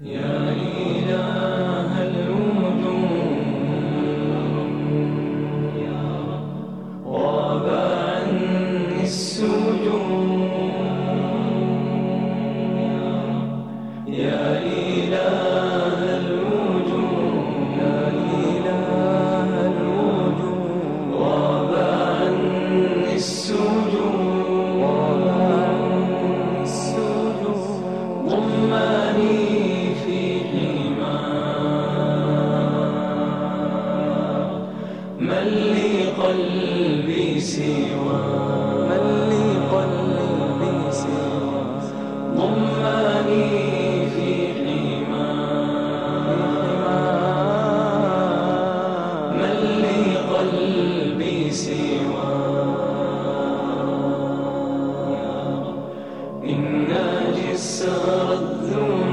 يا إله الوجود. قلبي سوى. من لي قلبي سوى. ضماني في حمى. من لي قلبي سوى. إن جسر الذنوب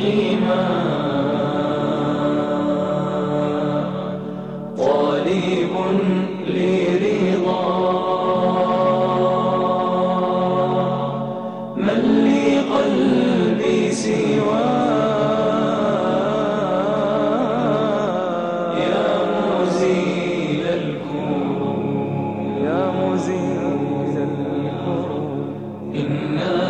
الإيمان طالب لرضا من لي قلبي سواه إنا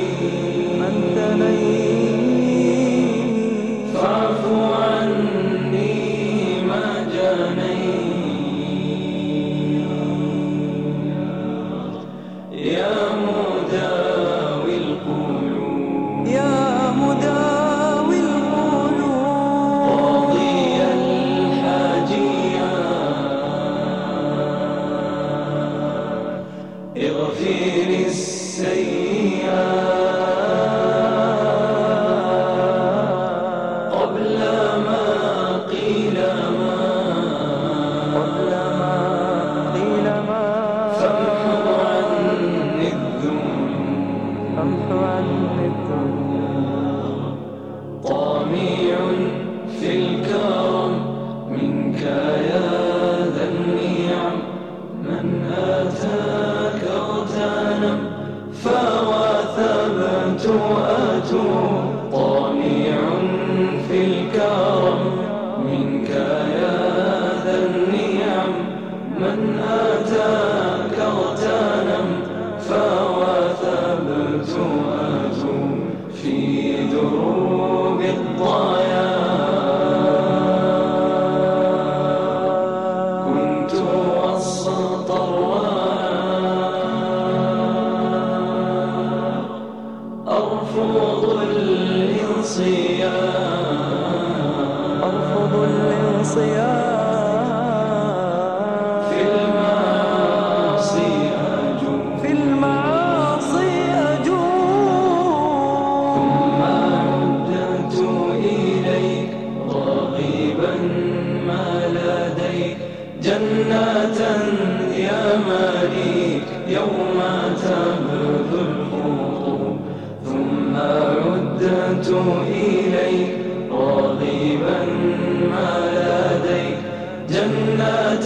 اغفر السيئات. أرفض الانصيام. أرفض الانصيام. إليك راغبا ما لديك. جنات